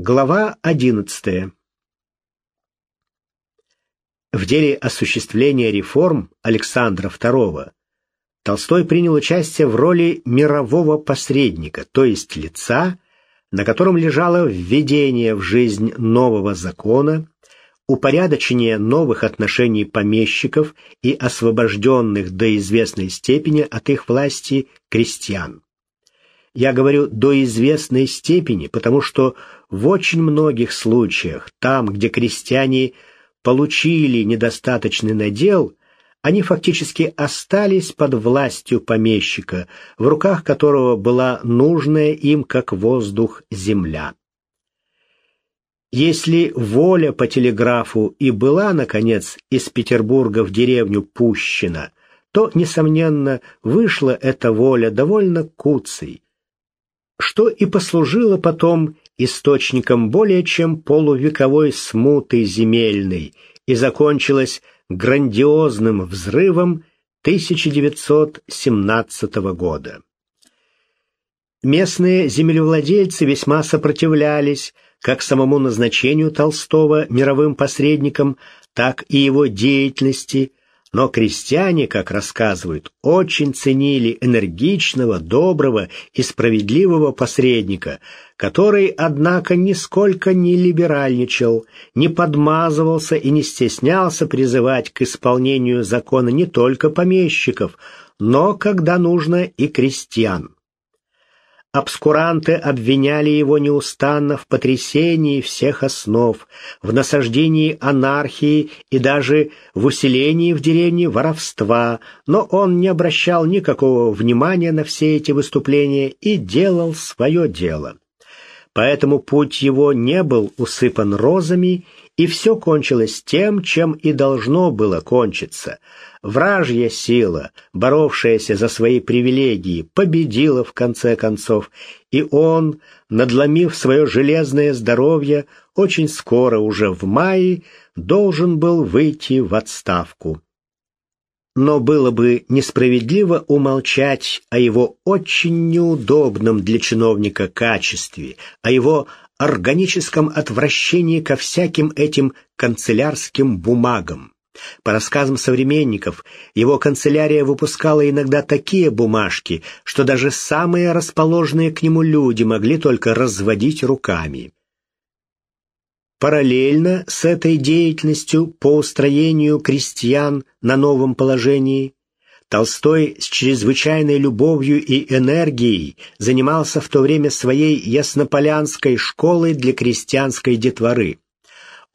Глава 11. В деле осуществления реформ Александра II Толстой принял участие в роли мирового посредника, то есть лица, на котором лежало введение в жизнь нового закона, упорядочение новых отношений помещиков и освобожденных до известной степени от их власти крестьян. Я говорю до известной степени, потому что в очень многих случаях, там, где крестьяне получили недостаточный надел, они фактически остались под властью помещика, в руках которого была нужная им как воздух земля. Если воля по телеграфу и была, наконец, из Петербурга в деревню пущена, то, несомненно, вышла эта воля довольно куцей, что и послужило потом источником более чем полувековой смуты земельной и закончилось грандиозным взрывом 1917 года. Местные землевладельцы весьма сопротивлялись как самому назначению Толстого мировым посредником, так и его деятельности, но крестьяне, как рассказывают, очень ценили энергичного, доброго и справедливого посредника, который, однако, нисколько не либеральничал, не подмазывался и не стеснялся призывать к исполнению закона не только помещиков, но, когда нужно, и крестьян. Обскуранты обвиняли его неустанно в потрясении всех основ, в насаждении анархии и даже в усилении в деревне воровства, но он не обращал никакого внимания на все эти выступления и делал свое дело. Поэтому путь его не был усыпан розами, и все кончилось тем, чем и должно было кончиться — Вражья сила, боровшаяся за свои привилегии, победила в конце концов, и он, надломив свое железное здоровье, очень скоро, уже в мае, должен был выйти в отставку. Но было бы несправедливо умолчать о его очень неудобном для чиновника качестве, о его органическом отвращении ко всяким этим канцелярским бумагам. По рассказам современников, его канцелярия выпускала иногда такие бумажки, что даже самые расположенные к нему люди могли только разводить руками. Параллельно с этой деятельностью по устроению крестьян на новом положении Толстой с чрезвычайной любовью и энергией занимался в то время своей яснополянской школой для крестьянской детворы.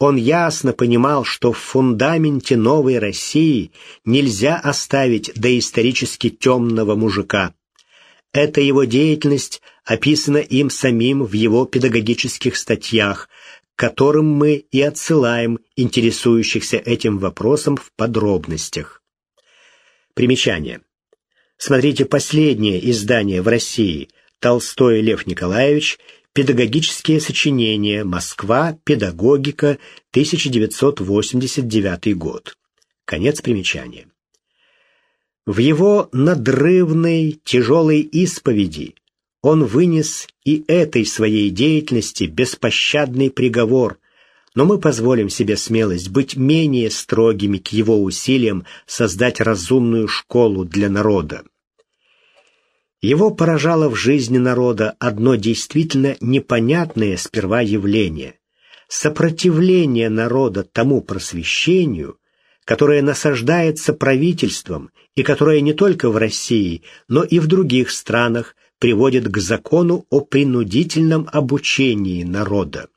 Он ясно понимал, что в фундаменте новой России нельзя оставить доисторически темного мужика. Эта его деятельность описана им самим в его педагогических статьях, которым мы и отсылаем интересующихся этим вопросом в подробностях. Примечание. Смотрите последнее издание в России «Толстой Лев Николаевич. Педагогические сочинения. Москва. Педагогика. 1989 год. Конец примечания. В его надрывной, тяжелой исповеди он вынес и этой своей деятельности беспощадный приговор, но мы позволим себе смелость быть менее строгими к его усилиям создать разумную школу для народа. Его поражало в жизни народа одно действительно непонятное сперва явление – сопротивление народа тому просвещению, которое насаждается правительством и которое не только в России, но и в других странах приводит к закону о принудительном обучении народа.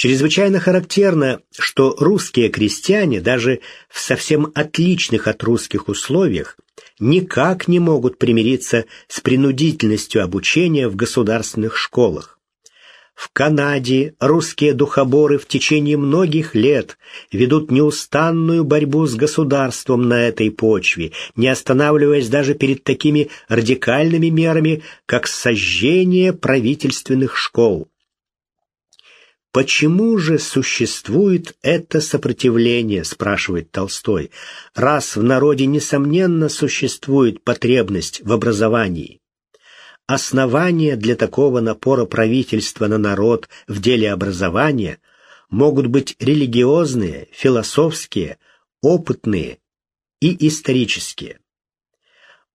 Чрезвычайно характерно, что русские крестьяне даже в совсем отличных от русских условиях никак не могут примириться с принудительностью обучения в государственных школах. В Канаде русские духоборы в течение многих лет ведут неустанную борьбу с государством на этой почве, не останавливаясь даже перед такими радикальными мерами, как сожжение правительственных школ. Почему же существует это сопротивление, спрашивает Толстой, раз в народе несомненно существует потребность в образовании? основания для такого напора правительства на народ в деле образования могут быть религиозные, философские, опытные и исторические.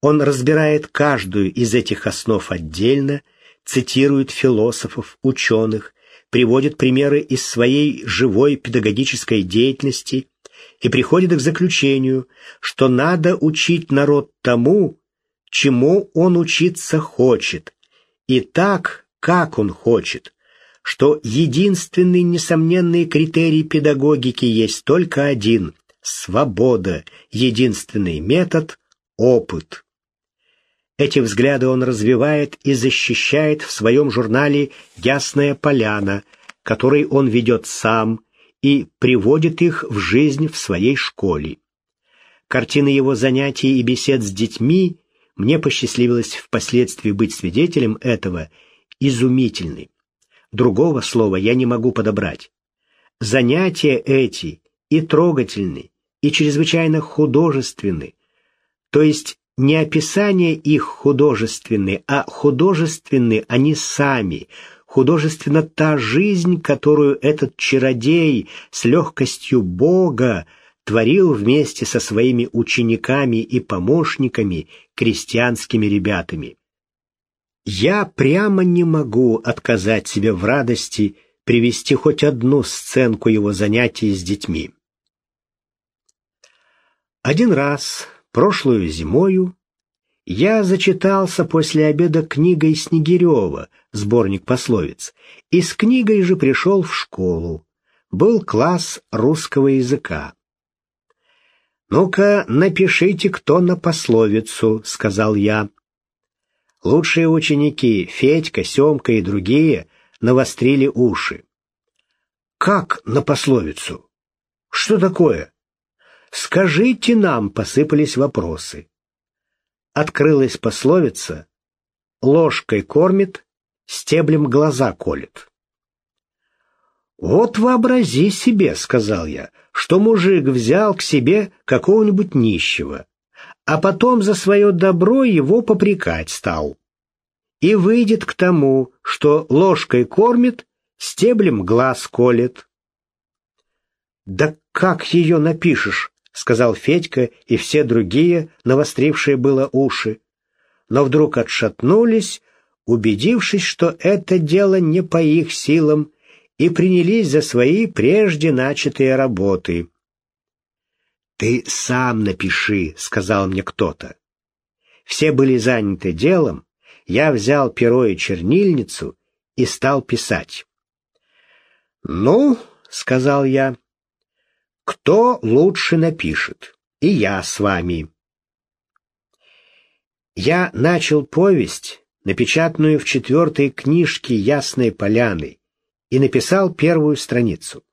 Он разбирает каждую из этих основ отдельно, цитирует философов, ученых, приводит примеры из своей живой педагогической деятельности и приходит к заключению, что надо учить народ тому, чему он учиться хочет, и так, как он хочет, что единственный несомненный критерий педагогики есть только один – свобода, единственный метод – опыт. Эти взгляды он развивает и защищает в своем журнале «Ясная поляна», который он ведет сам и приводит их в жизнь в своей школе. Картины его занятий и бесед с детьми мне посчастливилось впоследствии быть свидетелем этого изумительны. Другого слова я не могу подобрать. Занятия эти и трогательны, и чрезвычайно художественны, то есть не описание их художественны, а художественны они сами, художественна та жизнь, которую этот чародей с легкостью Бога творил вместе со своими учениками и помощниками, крестьянскими ребятами. Я прямо не могу отказать себе в радости привести хоть одну сценку его занятий с детьми. Один раз, прошлую зимою, я зачитался после обеда книгой Снегирева, сборник пословиц, и с книгой же пришел в школу. Был класс русского языка. «Ну-ка, напишите, кто на пословицу», — сказал я. Лучшие ученики, Федька, Семка и другие, навострили уши. «Как на пословицу? Что такое?» «Скажите нам», — посыпались вопросы. Открылась пословица «Ложкой кормит, стеблем глаза колет». «Вот вообрази себе», — сказал я, — «что мужик взял к себе какого-нибудь нищего, а потом за свое добро его попрекать стал. И выйдет к тому, что ложкой кормит, стеблем глаз колет». «Да как ее напишешь?» — сказал Федька и все другие, навострившие было уши. Но вдруг отшатнулись, убедившись, что это дело не по их силам, и принялись за свои прежде начатые работы. «Ты сам напиши», — сказал мне кто-то. Все были заняты делом, я взял перо и чернильницу и стал писать. «Ну», — сказал я, — «кто лучше напишет? И я с вами». Я начал повесть, напечатанную в четвертой книжке «Ясной поляны», и написал первую страницу.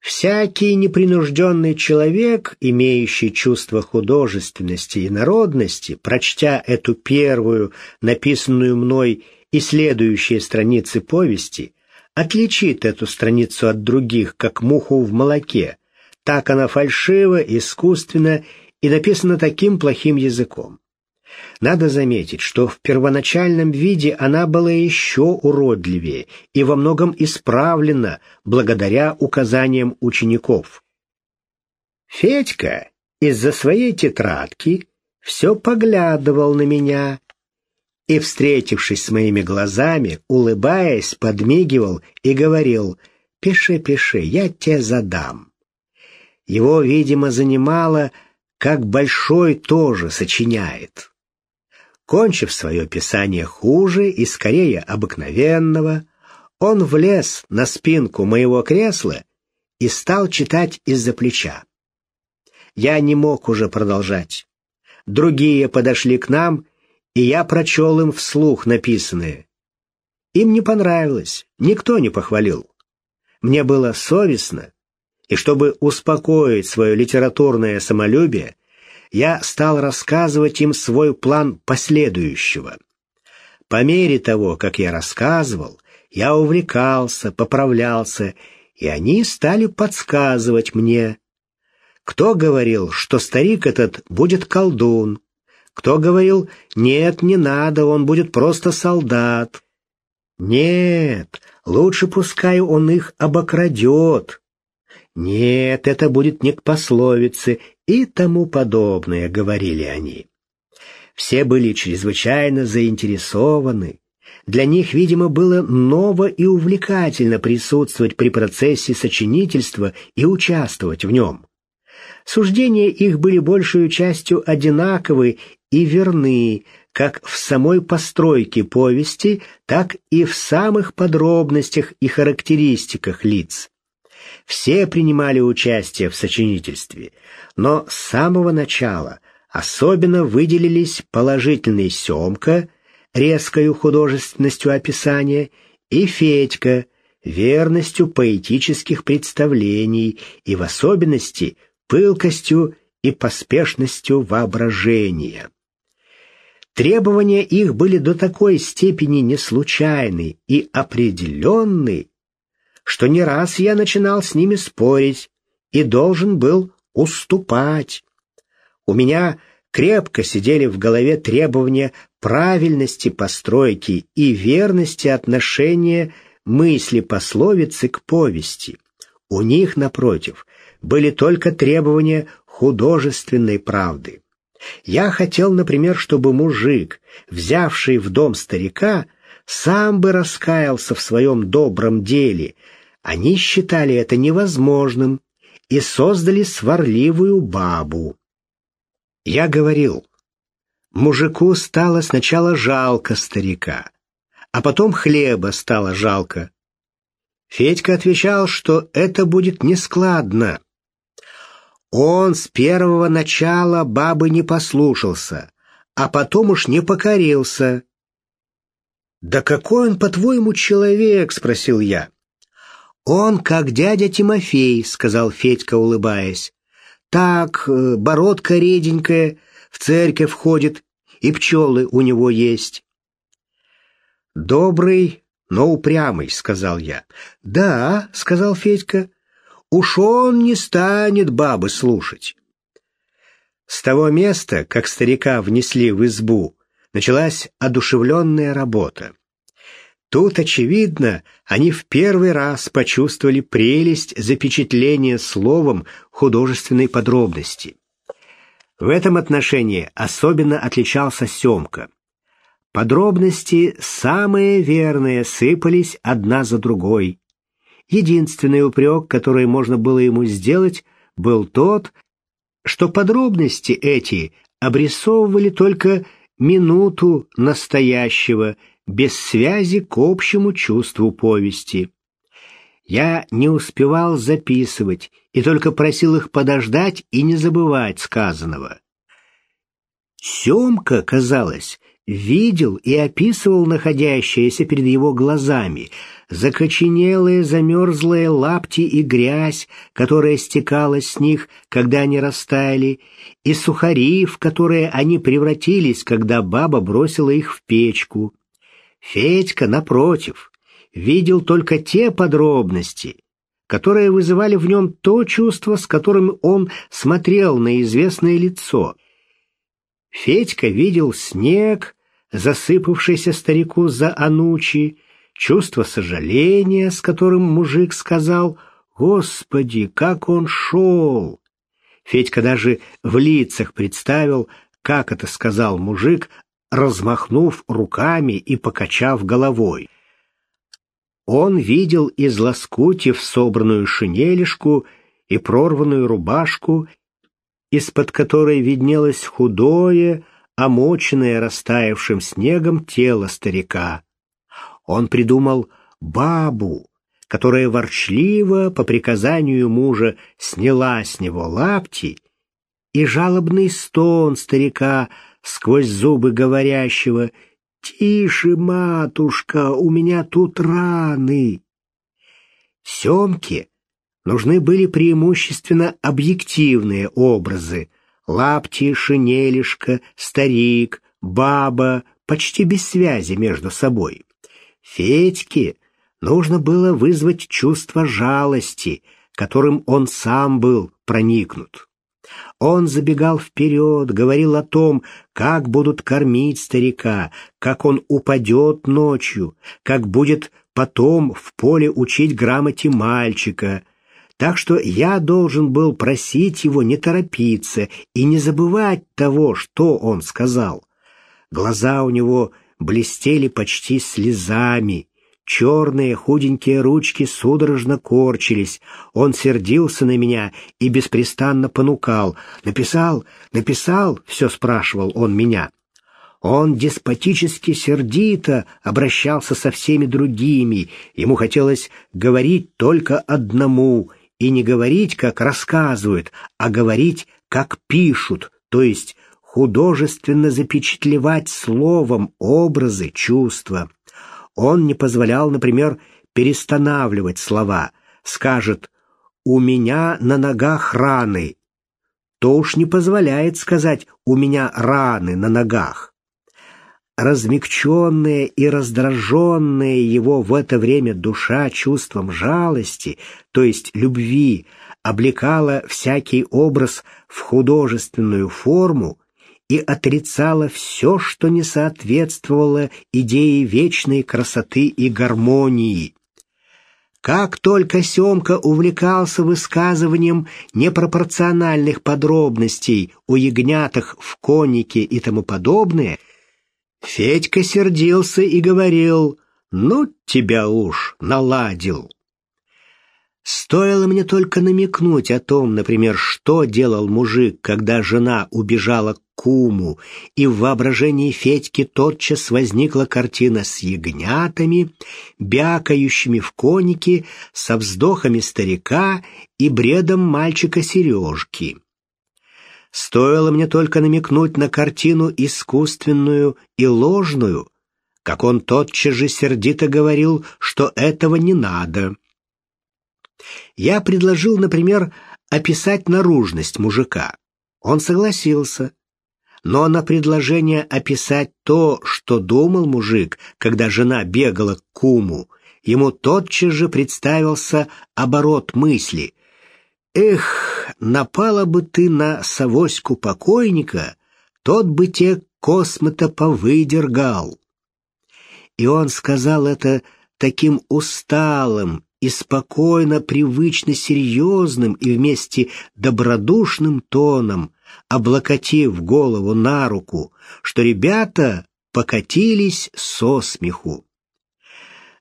Всякий непринужденный человек, имеющий чувство художественности и народности, прочтя эту первую, написанную мной и следующие страницы повести, отличит эту страницу от других, как муху в молоке. Так она фальшива, искусственна и написана таким плохим языком. Надо заметить, что в первоначальном виде она была еще уродливее и во многом исправлена благодаря указаниям учеников. Федька из-за своей тетрадки все поглядывал на меня и, встретившись с моими глазами, улыбаясь, подмигивал и говорил «Пиши, пиши, я тебе задам». Его, видимо, занимало, как большой тоже сочиняет. Кончив свое писание хуже и скорее обыкновенного, он влез на спинку моего кресла и стал читать из-за плеча. Я не мог уже продолжать. Другие подошли к нам, и я прочел им вслух написанное. Им не понравилось, никто не похвалил. Мне было совестно, и чтобы успокоить свое литературное самолюбие, я стал рассказывать им свой план последующего. По мере того, как я рассказывал, я увлекался, поправлялся, и они стали подсказывать мне. Кто говорил, что старик этот будет колдун, Кто говорил «нет, не надо, он будет просто солдат». Нет, лучше пускай он их обокрадет. Нет, это будет не к пословице и тому подобное, говорили они. Все были чрезвычайно заинтересованы. Для них, видимо, было ново и увлекательно присутствовать при процессе сочинительства и участвовать в нем. Суждения их были большую частью одинаковы и верны, как в самой постройке повести, так и в самых подробностях и характеристиках лиц. Все принимали участие в сочинительстве, но с самого начала особенно выделились положительный Семка, резкою художественностью описания, и Федька, верностью поэтических представлений и в особенности пылкостью и поспешностью воображения. Требования их были до такой степени неслучайны и определенны, что не раз я начинал с ними спорить и должен был уступать. У меня крепко сидели в голове требования правильности постройки и верности отношения мысли пословицы к повести. У них, напротив, были только требования художественной правды. Я хотел, например, чтобы мужик, взявший в дом старика, сам бы раскаялся в своем добром деле. Они считали это невозможным и создали сварливую бабу. Я говорил, мужику стало сначала жалко старика, а потом хлеба стало жалко. Федька отвечал, что это будет нескладно, он с первого начала бабы не послушался, а потом уж не покорился. «Да какой он, по-твоему, человек?» — спросил я. «Он как дядя Тимофей», — сказал Федька, улыбаясь. «Так, э, бородка реденькая, в церковь ходит, и пчелы у него есть». «Добрый, но упрямый», — сказал я. «Да», — сказал Федька, Уж он не станет бабы слушать. С того места, как старика внесли в избу, началась одушевленная работа. Тут, очевидно, они в первый раз почувствовали прелесть запечатления словом художественной подробности. В этом отношении особенно отличался Семка. Подробности, самые верные, сыпались одна за другой. Единственный упрек, который можно было ему сделать, был тот, что подробности эти обрисовывали только минуту настоящего, без связи к общему чувству повести. Я не успевал записывать и только просил их подождать и не забывать сказанного. Семка, казалось, видел и описывал находящееся перед его глазами, закоченелые замерзлые лапти и грязь, которая стекала с них, когда они растаяли, и сухари, в которые они превратились, когда баба бросила их в печку. Федька, напротив, видел только те подробности, которые вызывали в нем то чувство, с которым он смотрел на известное лицо. Федька видел снег, засыпавшийся старику за анучи, чувство сожаления, с которым мужик сказал «Господи, как он шел!» Федька даже в лицах представил, как это сказал мужик, размахнув руками и покачав головой. Он видел из лоскутьев собранную шинелишку и прорванную рубашку, из-под которой виднелось худое, омоченное растаявшим снегом тело старика. Он придумал бабу, которая ворчливо по приказанию мужа сняла с него лапти, и жалобный стон старика сквозь зубы говорящего «Тише, матушка, у меня тут раны». Семке нужны были преимущественно объективные образы, Лапти, шинелишка, старик, баба, почти без связи между собой. Федьке нужно было вызвать чувство жалости, которым он сам был проникнут. Он забегал вперед, говорил о том, как будут кормить старика, как он упадет ночью, как будет потом в поле учить грамоте мальчика. Так что я должен был просить его не торопиться и не забывать того, что он сказал. Глаза у него блестели почти слезами, Черные худенькие ручки судорожно корчились. Он сердился на меня и беспрестанно понукал. «Написал? Написал?» — все спрашивал он меня. Он деспотически сердито обращался со всеми другими. Ему хотелось говорить только одному, и не говорить, как рассказывают, а говорить, как пишут, то есть художественно запечатлевать словом образы, чувства. Он не позволял, например, перестанавливать слова. Скажет «У меня на ногах раны», то уж не позволяет сказать «У меня раны на ногах». Размягченная и раздраженная его в это время душа чувством жалости, то есть любви, облекала всякий образ в художественную форму и отрицала все, что не соответствовало идее вечной красоты и гармонии. Как только Семка увлекался высказыванием непропорциональных подробностей о ягнятах в коннике и тому подобное, Федька сердился и говорил «Ну, тебя уж наладил». Стоило мне только намекнуть о том, например, что делал мужик, когда жена убежала к куму, и в воображении Федьки тотчас возникла картина с ягнятами, бякающими в конике, со вздохами старика и бредом мальчика Сережки. Стоило мне только намекнуть на картину искусственную и ложную, как он тотчас же сердито говорил, что этого не надо. Я предложил, например, описать наружность мужика. Он согласился. Но на предложение описать то, что думал мужик, когда жена бегала к куму, ему тотчас же представился оборот мысли. «Эх, напала бы ты на совоську покойника, тот бы те космото повыдергал». И он сказал это таким усталым и спокойно, привычно серьезным и вместе добродушным тоном, облокотив голову на руку, что ребята покатились со смеху.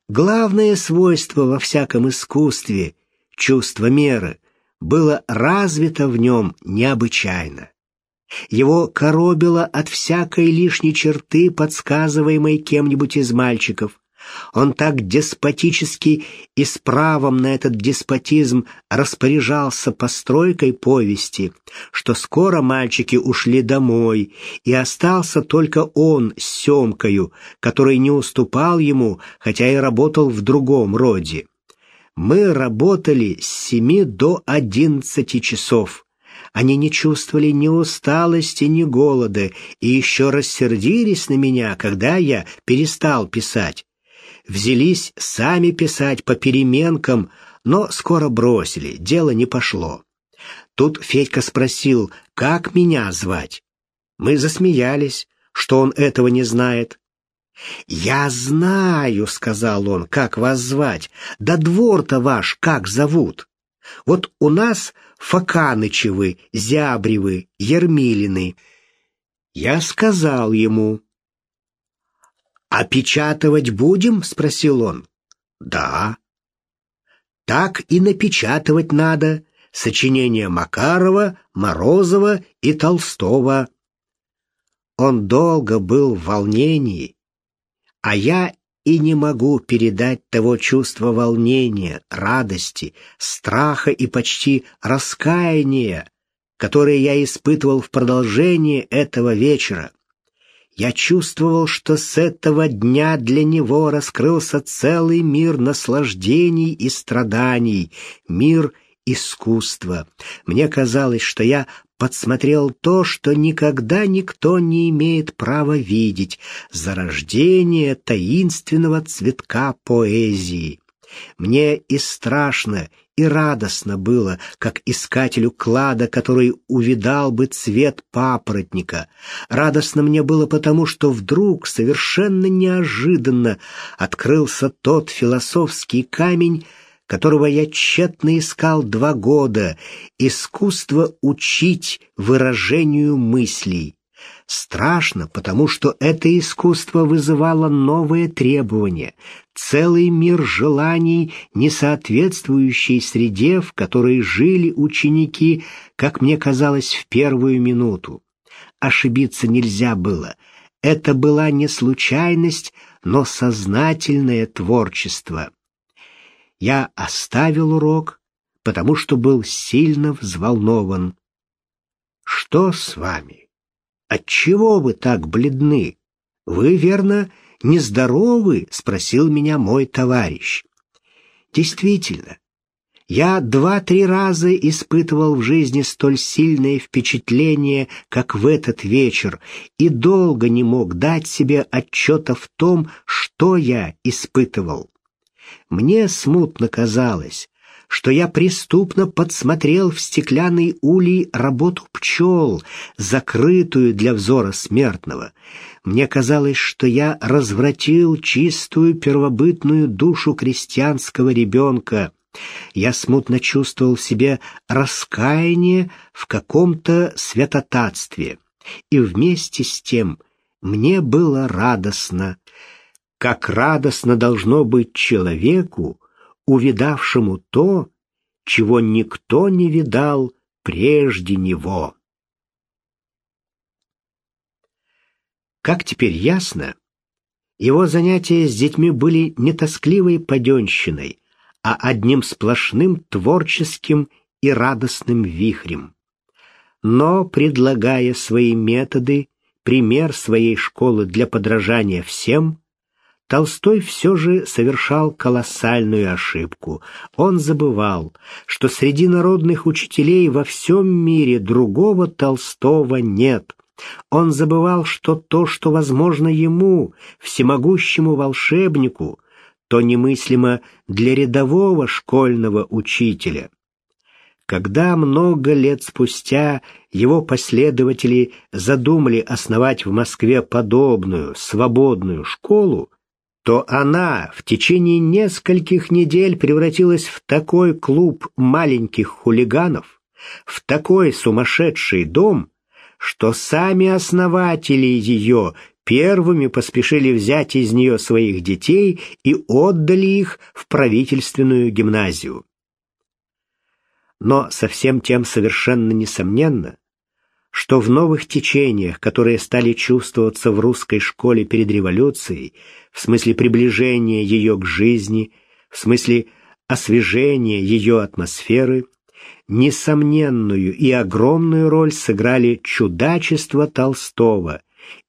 Главное свойство во всяком искусстве — чувство меры — было развито в нем необычайно. Его коробило от всякой лишней черты, подсказываемой кем-нибудь из мальчиков, он так деспотически и с правом на этот деспотизм распоряжался постройкой повести, что скоро мальчики ушли домой, и остался только он с Семкою, который не уступал ему, хотя и работал в другом роде. Мы работали с семи до одиннадцати часов. Они не чувствовали ни усталости, ни голода, и еще рассердились на меня, когда я перестал писать взялись сами писать по переменкам, но скоро бросили, дело не пошло. Тут Федька спросил, как меня звать. Мы засмеялись, что он этого не знает. «Я знаю», — сказал он, — «как вас звать. Да двор-то ваш как зовут? Вот у нас Факанычевы, Зябревы, Ермилины». Я сказал ему, «Опечатывать будем?» — спросил он. «Да». «Так и напечатывать надо. Сочинения Макарова, Морозова и Толстого». Он долго был в волнении, а я и не могу передать того чувства волнения, радости, страха и почти раскаяния, которое я испытывал в продолжении этого вечера. Я чувствовал, что с этого дня для него раскрылся целый мир наслаждений и страданий, мир искусства. Мне казалось, что я подсмотрел то, что никогда никто не имеет права видеть — зарождение таинственного цветка поэзии. Мне и страшно, и радостно было, как искателю клада, который увидал бы цвет папоротника. Радостно мне было потому, что вдруг, совершенно неожиданно, открылся тот философский камень, которого я тщетно искал два года, искусство учить выражению мыслей. Страшно, потому что это искусство вызывало новые требования, целый мир желаний, не соответствующий среде, в которой жили ученики, как мне казалось, в первую минуту. Ошибиться нельзя было. Это была не случайность, но сознательное творчество. Я оставил урок, потому что был сильно взволнован. «Что с вами? Отчего вы так бледны? Вы, верно, нездоровы?» — спросил меня мой товарищ. Действительно, я два-три раза испытывал в жизни столь сильное впечатление, как в этот вечер, и долго не мог дать себе отчета в том, что я испытывал. Мне смутно казалось, что я преступно подсмотрел в стеклянной улей работу пчел, закрытую для взора смертного. Мне казалось, что я развратил чистую первобытную душу крестьянского ребенка. Я смутно чувствовал в себе раскаяние в каком-то святотатстве, и вместе с тем мне было радостно, как радостно должно быть человеку, увидавшему то, чего никто не видал прежде него. Как теперь ясно, его занятия с детьми были не тоскливой паденщиной, а одним сплошным творческим и радостным вихрем. Но, предлагая свои методы, пример своей школы для подражания всем, Толстой все же совершал колоссальную ошибку. Он забывал, что среди народных учителей во всем мире другого Толстого нет. Он забывал, что то, что возможно ему, всемогущему волшебнику, то немыслимо для рядового школьного учителя. Когда много лет спустя его последователи задумали основать в Москве подобную свободную школу, то она в течение нескольких недель превратилась в такой клуб маленьких хулиганов, в такой сумасшедший дом, что сами основатели ее первыми поспешили взять из нее своих детей и отдали их в правительственную гимназию. Но совсем тем совершенно несомненно, что в новых течениях, которые стали чувствоваться в русской школе перед революцией, в смысле приближения ее к жизни, в смысле освежения ее атмосферы, несомненную и огромную роль сыграли чудачество Толстого,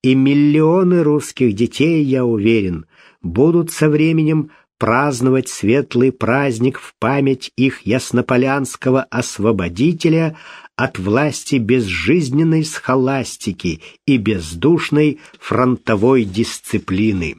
и миллионы русских детей, я уверен, будут со временем праздновать светлый праздник в память их яснополянского освободителя от власти безжизненной схоластики и бездушной фронтовой дисциплины.